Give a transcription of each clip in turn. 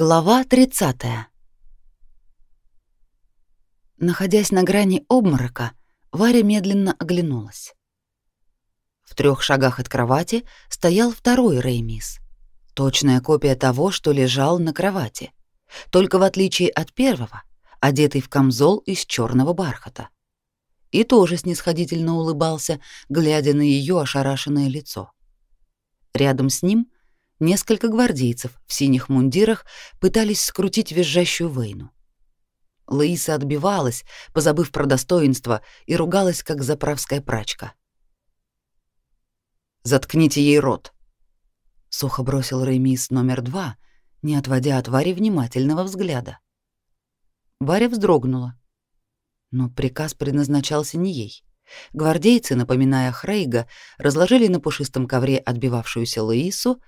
Глава 30. Находясь на грани обморока, Варя медленно оглянулась. В трех шагах от кровати стоял второй Реймис. Точная копия того, что лежал на кровати. Только в отличие от первого, одетый в камзол из черного бархата. И тоже снисходительно улыбался, глядя на ее ошарашенное лицо. Рядом с ним — несколько гвардейцев в синих мундирах пытались скрутить визжащую Вейну. Лаиса отбивалась, позабыв про достоинство, и ругалась, как заправская прачка. «Заткните ей рот!» — сухо бросил Ремис номер два, не отводя от Вари внимательного взгляда. Варя вздрогнула. Но приказ предназначался не ей. Гвардейцы, напоминая Хрейга, разложили на пушистом ковре отбивавшуюся Лаису,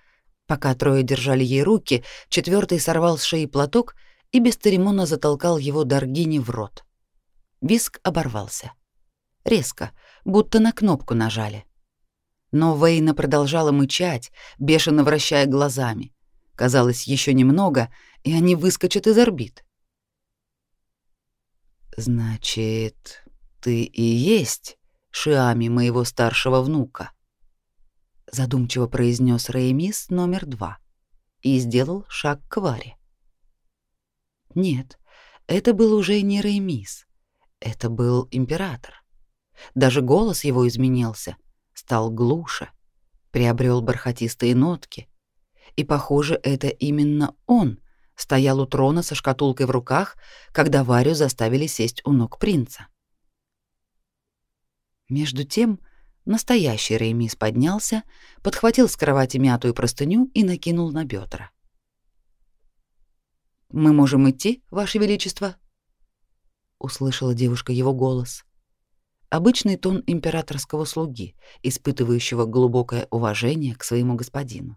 Пока трое держали ей руки, четвертый сорвал с шеи платок и бесцеремонно затолкал его Даргине в рот. Виск оборвался. Резко, будто на кнопку нажали. Но Вейна продолжала мычать, бешено вращая глазами. Казалось, еще немного, и они выскочат из орбит. «Значит, ты и есть Шиами моего старшего внука?» Задумчиво произнес Реймис номер два и сделал шаг к Варе. Нет, это был уже не Реймис, это был император. Даже голос его изменился, стал глуше, приобрел бархатистые нотки. И, похоже, это именно он стоял у трона со шкатулкой в руках, когда Варю заставили сесть у ног принца. Между тем, Настоящий Реймис поднялся, подхватил с кровати мятую простыню и накинул на бедра. «Мы можем идти, Ваше Величество?» — услышала девушка его голос. Обычный тон императорского слуги, испытывающего глубокое уважение к своему господину.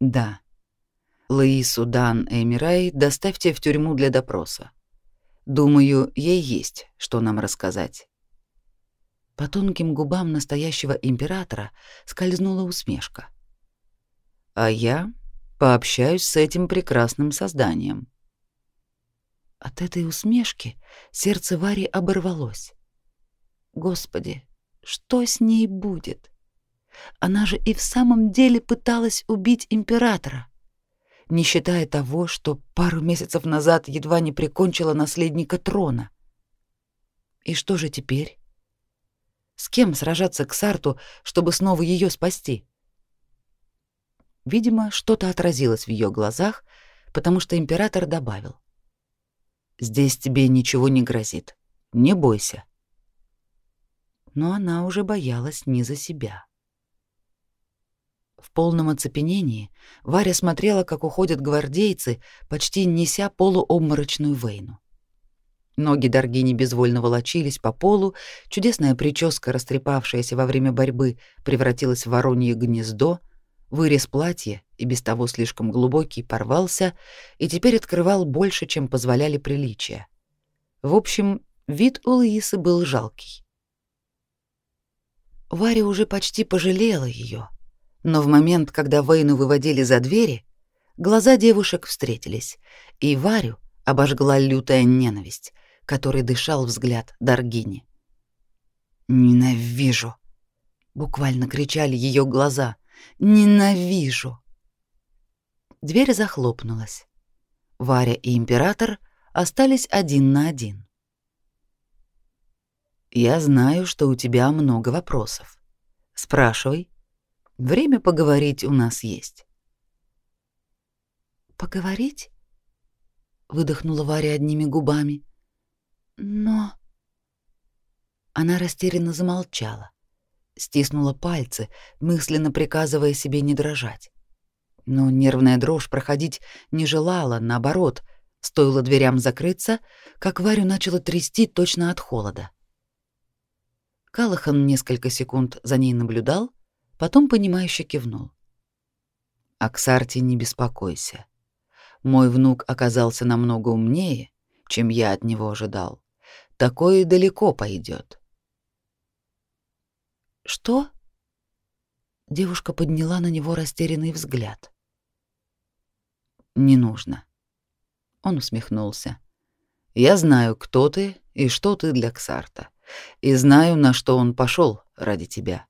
«Да. Лаису Дан Эмирай доставьте в тюрьму для допроса. Думаю, ей есть, что нам рассказать». По тонким губам настоящего императора скользнула усмешка. А я пообщаюсь с этим прекрасным созданием. От этой усмешки сердце Вари оборвалось. Господи, что с ней будет? Она же и в самом деле пыталась убить императора, не считая того, что пару месяцев назад едва не прикончила наследника трона. И что же теперь? С кем сражаться к Сарту, чтобы снова ее спасти? Видимо, что-то отразилось в ее глазах, потому что император добавил: "Здесь тебе ничего не грозит. Не бойся". Но она уже боялась не за себя. В полном оцепенении Варя смотрела, как уходят гвардейцы, почти неся полуобморочную Вейну. Ноги Даргини безвольно волочились по полу, чудесная прическа, растрепавшаяся во время борьбы, превратилась в воронье гнездо, вырез платья, и без того слишком глубокий, порвался и теперь открывал больше, чем позволяли приличия. В общем, вид у Луисы был жалкий. Варя уже почти пожалела ее, но в момент, когда Вейну выводили за двери, глаза девушек встретились, и Варю обожгла лютая ненависть — который дышал взгляд Даргини. «Ненавижу!» — буквально кричали ее глаза. «Ненавижу!» Дверь захлопнулась. Варя и император остались один на один. «Я знаю, что у тебя много вопросов. Спрашивай. Время поговорить у нас есть». «Поговорить?» — выдохнула Варя одними губами. Но... Она растерянно замолчала, стиснула пальцы, мысленно приказывая себе не дрожать. Но нервная дрожь проходить не желала, наоборот, стоило дверям закрыться, как Варю начало трясти точно от холода. Калахан несколько секунд за ней наблюдал, потом понимающе кивнул. «Аксарти, не беспокойся. Мой внук оказался намного умнее, чем я от него ожидал такое далеко пойдет. Что? Девушка подняла на него растерянный взгляд. Не нужно. Он усмехнулся. Я знаю, кто ты и что ты для Ксарта, и знаю, на что он пошел ради тебя.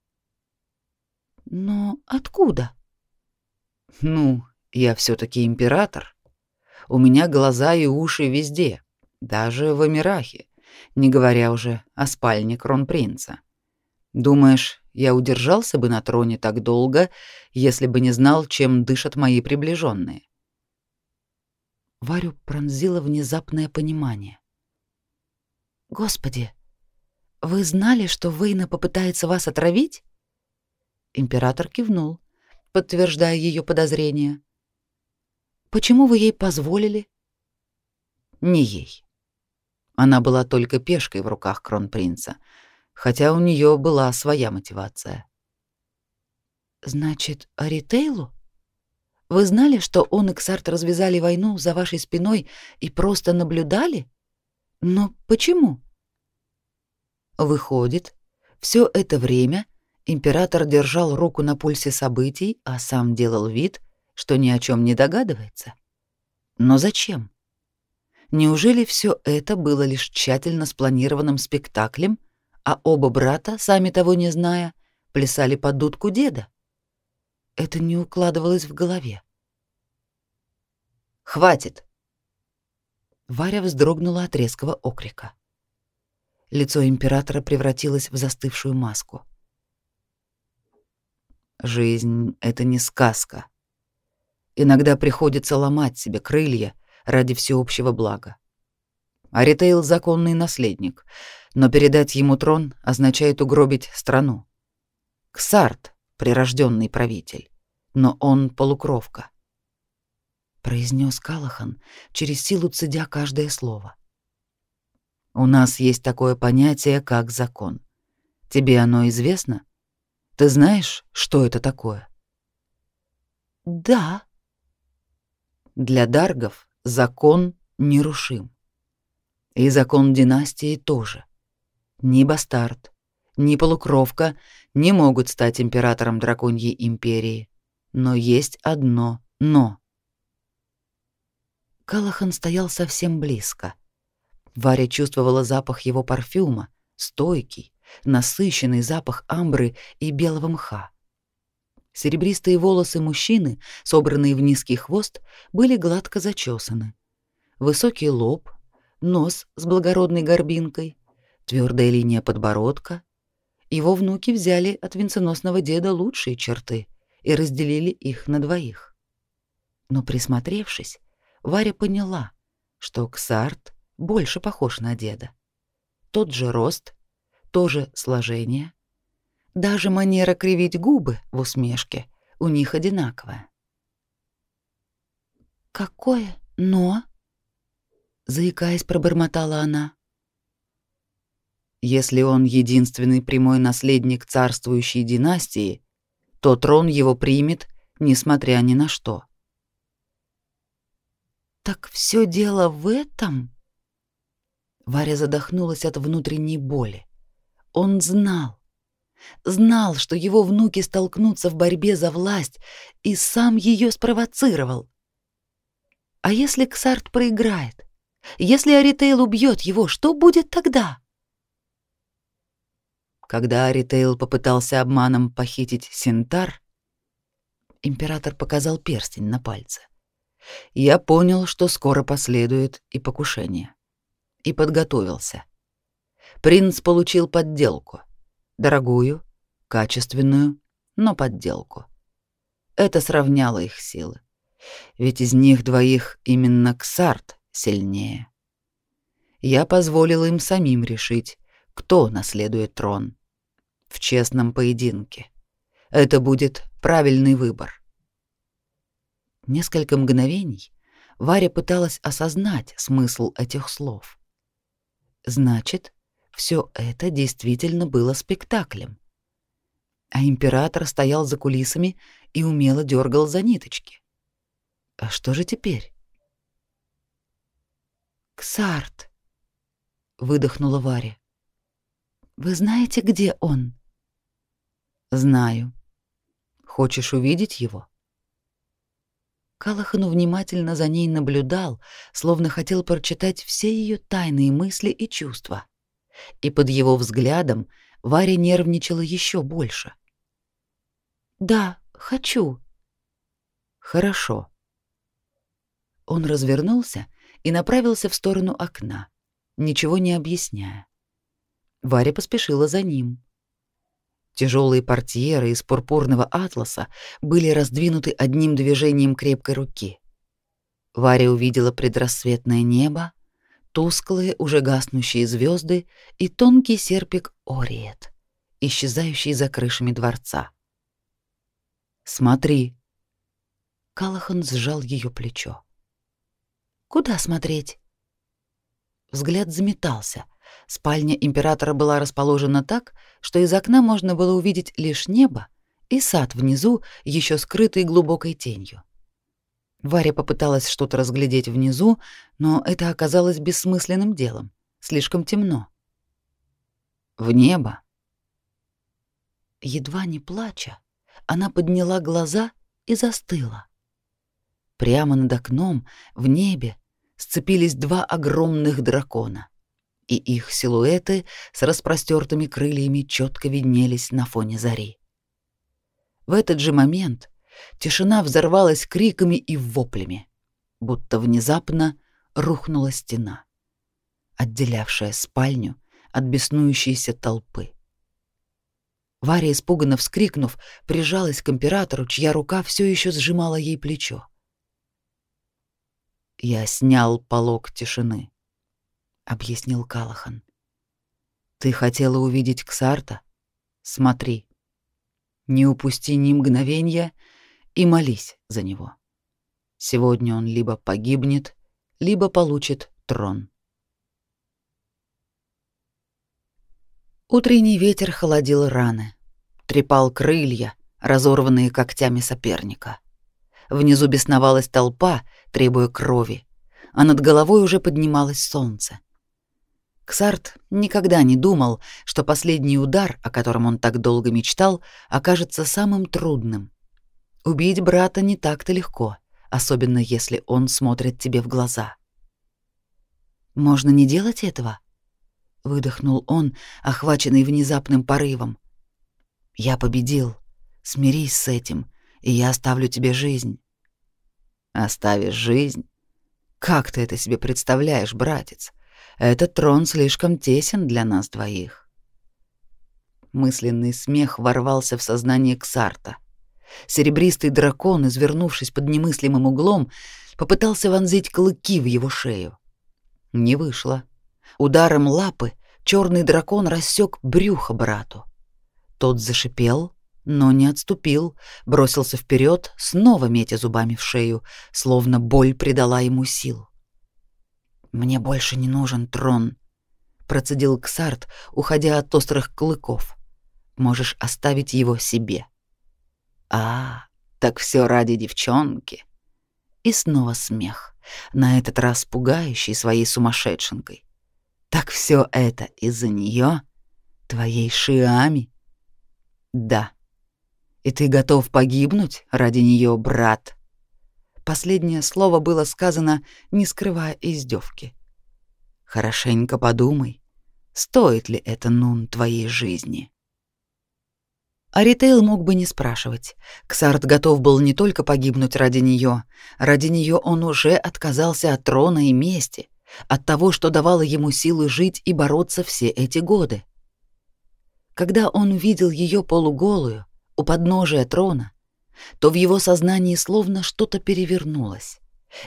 Но откуда? Ну, я все таки император. У меня глаза и уши везде, даже в Эмирахе, не говоря уже о спальне кронпринца. Думаешь, я удержался бы на троне так долго, если бы не знал, чем дышат мои приближенные? Варю пронзило внезапное понимание. Господи, вы знали, что Вейна попытается вас отравить? Император кивнул, подтверждая ее подозрения. Почему вы ей позволили? Не ей. Она была только пешкой в руках кронпринца, хотя у нее была своя мотивация. Значит, Аритейлу? Вы знали, что он и Ксарт развязали войну за вашей спиной и просто наблюдали? Но почему? Выходит, все это время император держал руку на пульсе событий, а сам делал вид, что ни о чем не догадывается. Но зачем? Неужели все это было лишь тщательно спланированным спектаклем, а оба брата, сами того не зная, плясали под дудку деда? Это не укладывалось в голове. «Хватит!» Варя вздрогнула от резкого окрика. Лицо императора превратилось в застывшую маску. «Жизнь — это не сказка. Иногда приходится ломать себе крылья ради всеобщего блага. Аритейл — законный наследник, но передать ему трон означает угробить страну. Ксарт — прирожденный правитель, но он полукровка. Произнес Калахан, через силу цедя каждое слово. У нас есть такое понятие, как закон. Тебе оно известно? Ты знаешь, что это такое? Да. Для даргов закон нерушим. И закон династии тоже. Ни бастард, ни полукровка не могут стать императором драконьей империи. Но есть одно «но». Калахан стоял совсем близко. Варя чувствовала запах его парфюма, стойкий, насыщенный запах амбры и белого мха. Серебристые волосы мужчины, собранные в низкий хвост, были гладко зачесаны. Высокий лоб, нос с благородной горбинкой, твердая линия подбородка. Его внуки взяли от венценосного деда лучшие черты и разделили их на двоих. Но присмотревшись, Варя поняла, что Ксарт больше похож на деда. Тот же рост, то же сложение, даже манера кривить губы в усмешке у них одинаковая. «Какое «но»?» — заикаясь, пробормотала она. «Если он единственный прямой наследник царствующей династии, то трон его примет, несмотря ни на что». «Так все дело в этом?» Варя задохнулась от внутренней боли. Он знал, Знал, что его внуки столкнутся в борьбе за власть, и сам ее спровоцировал. А если Ксарт проиграет? Если Аритейл убьет его, что будет тогда? Когда Аритейл попытался обманом похитить Синтар, император показал перстень на пальце. Я понял, что скоро последует и покушение. И подготовился. Принц получил подделку. Дорогую, качественную, но подделку. Это сравняло их силы. Ведь из них двоих именно Ксарт сильнее. Я позволил им самим решить, кто наследует трон. В честном поединке. Это будет правильный выбор. Несколько мгновений Варя пыталась осознать смысл этих слов. Значит, все это действительно было спектаклем. А император стоял за кулисами и умело дергал за ниточки. А что же теперь? «Ксарт», — выдохнула Варя. «Вы знаете, где он?» «Знаю. Хочешь увидеть его?» Калахан внимательно за ней наблюдал, словно хотел прочитать все ее тайные мысли и чувства. И под его взглядом Варя нервничала еще больше. «Да, хочу». «Хорошо». Он развернулся и направился в сторону окна, ничего не объясняя. Варя поспешила за ним. Тяжелые портьеры из пурпурного атласа были раздвинуты одним движением крепкой руки. Варя увидела предрассветное небо, тусклые, уже гаснущие звезды и тонкий серпик Ориет, исчезающий за крышами дворца. «Смотри!» Калахан сжал ее плечо. «Куда смотреть?» Взгляд заметался — Спальня императора была расположена так, что из окна можно было увидеть лишь небо и сад внизу, еще скрытый глубокой тенью. Варя попыталась что-то разглядеть внизу, но это оказалось бессмысленным делом. Слишком темно. В небо. Едва не плача, она подняла глаза и застыла. Прямо над окном, в небе, сцепились два огромных дракона — и их силуэты с распростертыми крыльями четко виднелись на фоне зари. В этот же момент тишина взорвалась криками и воплями, будто внезапно рухнула стена, отделявшая спальню от беснующейся толпы. Варя, испуганно вскрикнув, прижалась к императору, чья рука все еще сжимала ей плечо. Я снял полог тишины объяснил Калахан. Ты хотела увидеть Ксарта? Смотри. Не упусти ни мгновения и молись за него. Сегодня он либо погибнет, либо получит трон. Утренний ветер холодил раны, трепал крылья, разорванные когтями соперника. Внизу бесновалась толпа, требуя крови, а над головой уже поднималось солнце. Ксарт никогда не думал, что последний удар, о котором он так долго мечтал, окажется самым трудным. Убить брата не так-то легко, особенно если он смотрит тебе в глаза. Можно не делать этого, выдохнул он, охваченный внезапным порывом. Я победил. Смирись с этим, и я оставлю тебе жизнь. Оставишь жизнь? Как ты это себе представляешь, братец? Этот трон слишком тесен для нас двоих. Мысленный смех ворвался в сознание Ксарта. Серебристый дракон, извернувшись под немыслимым углом, попытался вонзить клыки в его шею. Не вышло. Ударом лапы черный дракон рассек брюхо брату. Тот зашипел, но не отступил, бросился вперед, снова метя зубами в шею, словно боль придала ему сил. Мне больше не нужен трон, процедил Ксарт, уходя от острых клыков. Можешь оставить его себе. А, так все ради девчонки. И снова смех, на этот раз пугающий своей сумасшедшенкой. Так все это из-за нее, твоей Шиами? Да. И ты готов погибнуть ради нее, брат? Последнее слово было сказано, не скрывая издевки. Хорошенько подумай, стоит ли это нун твоей жизни. Аритейл мог бы не спрашивать. Ксарт готов был не только погибнуть ради нее, ради нее он уже отказался от трона и мести, от того, что давало ему силы жить и бороться все эти годы. Когда он увидел ее полуголую у подножия трона, то в его сознании словно что-то перевернулось.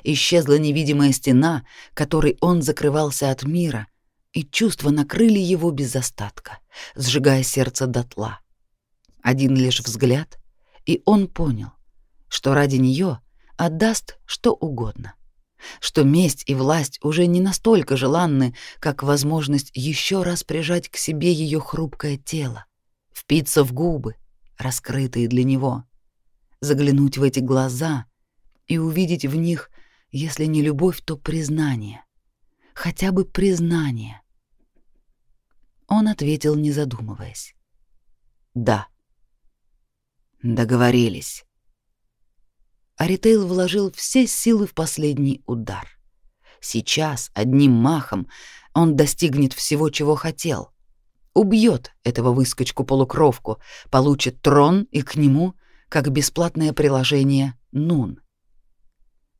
Исчезла невидимая стена, которой он закрывался от мира, и чувства накрыли его без остатка, сжигая сердце дотла. Один лишь взгляд, и он понял, что ради нее отдаст что угодно, что месть и власть уже не настолько желанны, как возможность еще раз прижать к себе ее хрупкое тело, впиться в губы, раскрытые для него — заглянуть в эти глаза и увидеть в них, если не любовь, то признание. Хотя бы признание. Он ответил, не задумываясь. «Да». «Договорились». Аритейл вложил все силы в последний удар. Сейчас, одним махом, он достигнет всего, чего хотел. Убьет этого выскочку-полукровку, получит трон и к нему, как бесплатное приложение, Нун.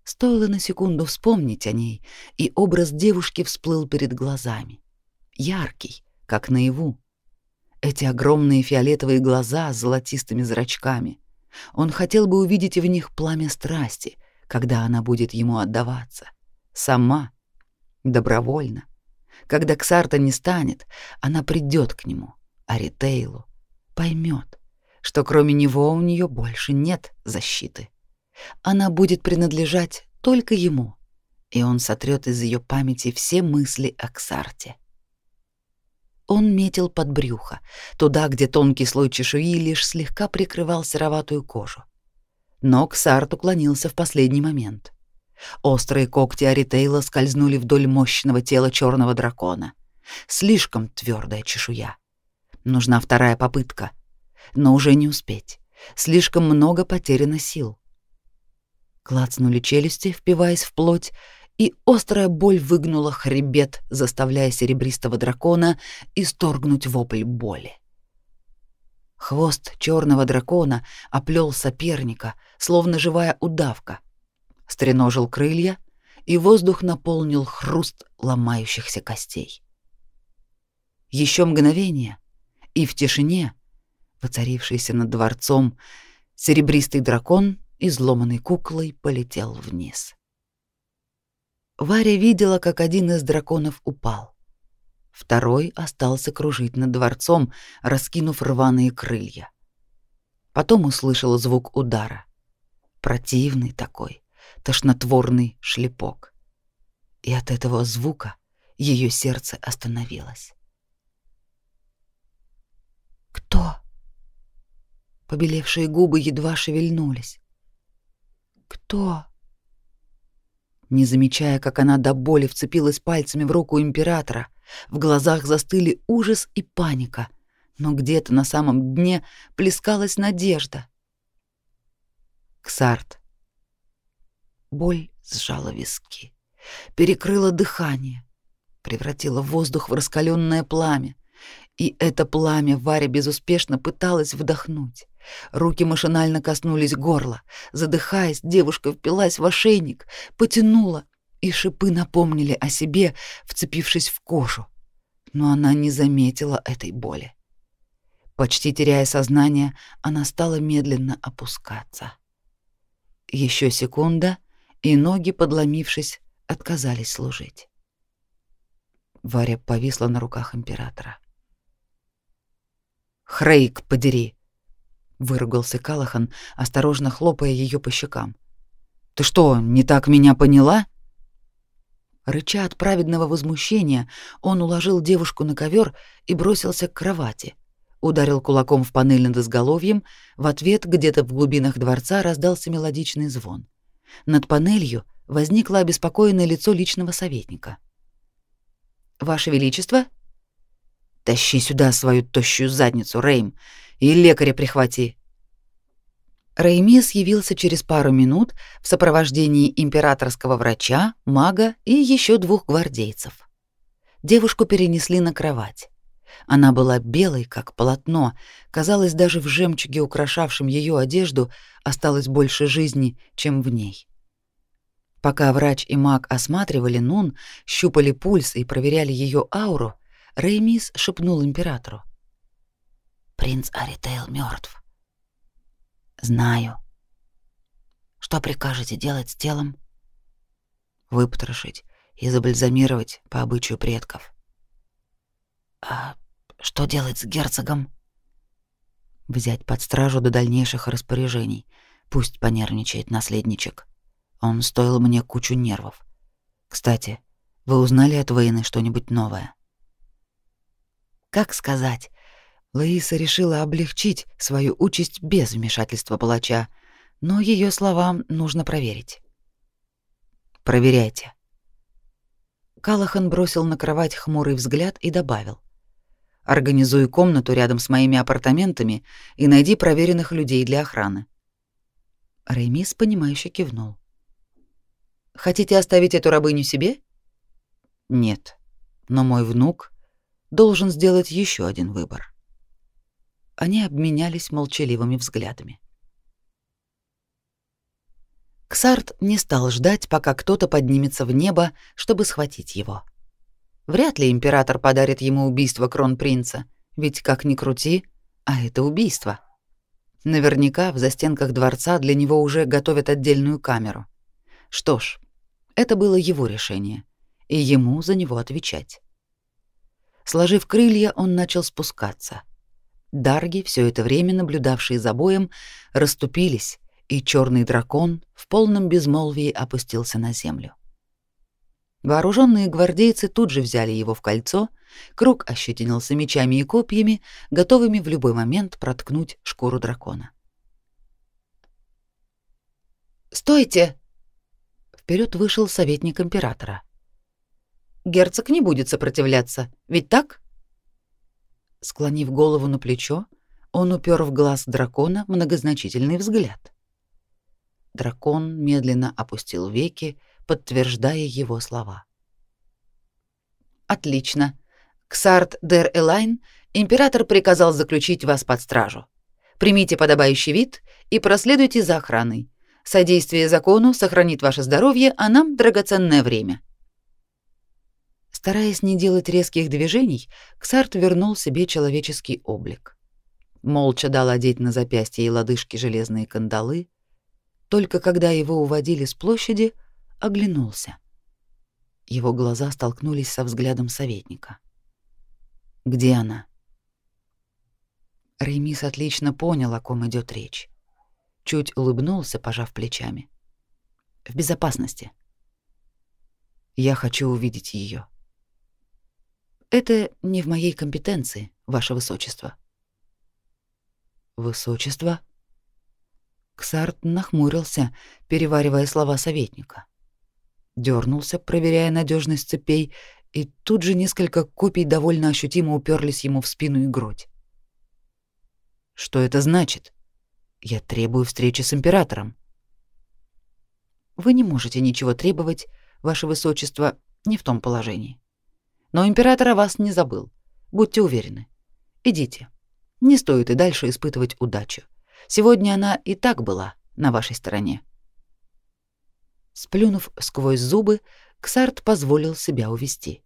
Стоило на секунду вспомнить о ней, и образ девушки всплыл перед глазами. Яркий, как наяву. Эти огромные фиолетовые глаза с золотистыми зрачками. Он хотел бы увидеть в них пламя страсти, когда она будет ему отдаваться. Сама, добровольно. Когда Ксарта не станет, она придет к нему, а Ритейлу поймет, что кроме него у нее больше нет защиты она будет принадлежать только ему, и он сотрет из ее памяти все мысли о Ксарте. Он метил под брюхо, туда, где тонкий слой чешуи лишь слегка прикрывал сероватую кожу. Но Ксарт уклонился в последний момент. Острые когти Аритейла скользнули вдоль мощного тела черного дракона. Слишком твердая чешуя. Нужна вторая попытка, но уже не успеть. Слишком много потеряно сил. Клацнули челюсти, впиваясь в плоть, и острая боль выгнула хребет, заставляя серебристого дракона исторгнуть вопль боли. Хвост черного дракона оплел соперника, словно живая удавка. Стреножил крылья, и воздух наполнил хруст ломающихся костей. Еще мгновение, и в тишине, воцарившейся над дворцом, серебристый дракон изломанной куклой полетел вниз. Варя видела, как один из драконов упал. Второй остался кружить над дворцом, раскинув рваные крылья. Потом услышала звук удара. Противный такой, тошнотворный шлепок. И от этого звука ее сердце остановилось. «Кто?» Побелевшие губы едва шевельнулись. Кто? Не замечая, как она до боли вцепилась пальцами в руку императора, в глазах застыли ужас и паника, но где-то на самом дне плескалась надежда. Ксарт. Боль сжала виски, перекрыла дыхание, превратила воздух в раскаленное пламя, и это пламя Варя безуспешно пыталась вдохнуть. Руки машинально коснулись горла. Задыхаясь, девушка впилась в ошейник, потянула, и шипы напомнили о себе, вцепившись в кожу. Но она не заметила этой боли. Почти теряя сознание, она стала медленно опускаться. Еще секунда, и ноги, подломившись, отказались служить. Варя повисла на руках императора. «Хрейк, подери!» Выругался Калахан, осторожно хлопая ее по щекам. Ты что, не так меня поняла? Рыча от праведного возмущения, он уложил девушку на ковер и бросился к кровати. Ударил кулаком в панель над изголовьем, в ответ где-то в глубинах дворца раздался мелодичный звон. Над панелью возникло обеспокоенное лицо личного советника. «Ваше Величество?» «Тащи сюда свою тощую задницу, Рейм. И лекаря прихвати. Реймис явился через пару минут в сопровождении императорского врача, мага и еще двух гвардейцев. Девушку перенесли на кровать. Она была белой, как полотно, казалось, даже в жемчуге, украшавшем ее одежду, осталось больше жизни, чем в ней. Пока врач и маг осматривали Нун, щупали пульс и проверяли ее ауру, Реймис шепнул императору. Принц Аритейл мертв. Знаю. Что прикажете делать с телом? Выпотрошить и забальзамировать по обычаю предков. А что делать с герцогом? Взять под стражу до дальнейших распоряжений. Пусть понервничает наследничек. Он стоил мне кучу нервов. Кстати, вы узнали от Вейны что-нибудь новое? Как сказать? Лаиса решила облегчить свою участь без вмешательства палача, но ее словам нужно проверить. Проверяйте. Калахан бросил на кровать хмурый взгляд и добавил: Организуй комнату рядом с моими апартаментами и найди проверенных людей для охраны. Реймис, понимающе кивнул. «Хотите оставить эту рабыню себе?» «Нет, но мой внук должен сделать еще один выбор». Они обменялись молчаливыми взглядами. Ксарт не стал ждать, пока кто-то поднимется в небо, чтобы схватить его. Вряд ли император подарит ему убийство кронпринца, ведь как ни крути, а это убийство. Наверняка в застенках дворца для него уже готовят отдельную камеру. Что ж, это было его решение, и ему за него отвечать. Сложив крылья, он начал спускаться. Дарги, все это время наблюдавшие за боем, расступились, и черный дракон в полном безмолвии опустился на землю. Вооруженные гвардейцы тут же взяли его в кольцо, круг ощетинился мечами и копьями, готовыми в любой момент проткнуть шкуру дракона. «Стойте!» Вперед вышел советник императора. «Герцог не будет сопротивляться, ведь так?» Склонив голову на плечо, он упер в глаз дракона многозначительный взгляд. Дракон медленно опустил веки, подтверждая его слова. Отлично. Ксарт дер Элайн, император приказал заключить вас под стражу. Примите подобающий вид и проследуйте за охраной. Содействие закону сохранит ваше здоровье, а нам драгоценное время. Стараясь не делать резких движений, Ксарт вернул себе человеческий облик. Молча дал одеть на запястье и лодыжки железные кандалы. Только когда его уводили с площади, оглянулся. Его глаза столкнулись со взглядом советника. «Где она?» Ремис отлично понял, о ком идет речь. Чуть улыбнулся, пожав плечами. «В безопасности. Я хочу увидеть ее. «Это не в моей компетенции, ваше высочество». «Высочество?» Ксарт нахмурился, переваривая слова советника дернулся, проверяя надежность цепей, и тут же несколько копий довольно ощутимо уперлись ему в спину и грудь. Что это значит? Я требую встречи с императором. Вы не можете ничего требовать, ваше высочество, не в том положении. Но император о вас не забыл. Будьте уверены. Идите. Не стоит и дальше испытывать удачу. Сегодня она и так была на вашей стороне. Сплюнув сквозь зубы, Ксарт позволил себя увести.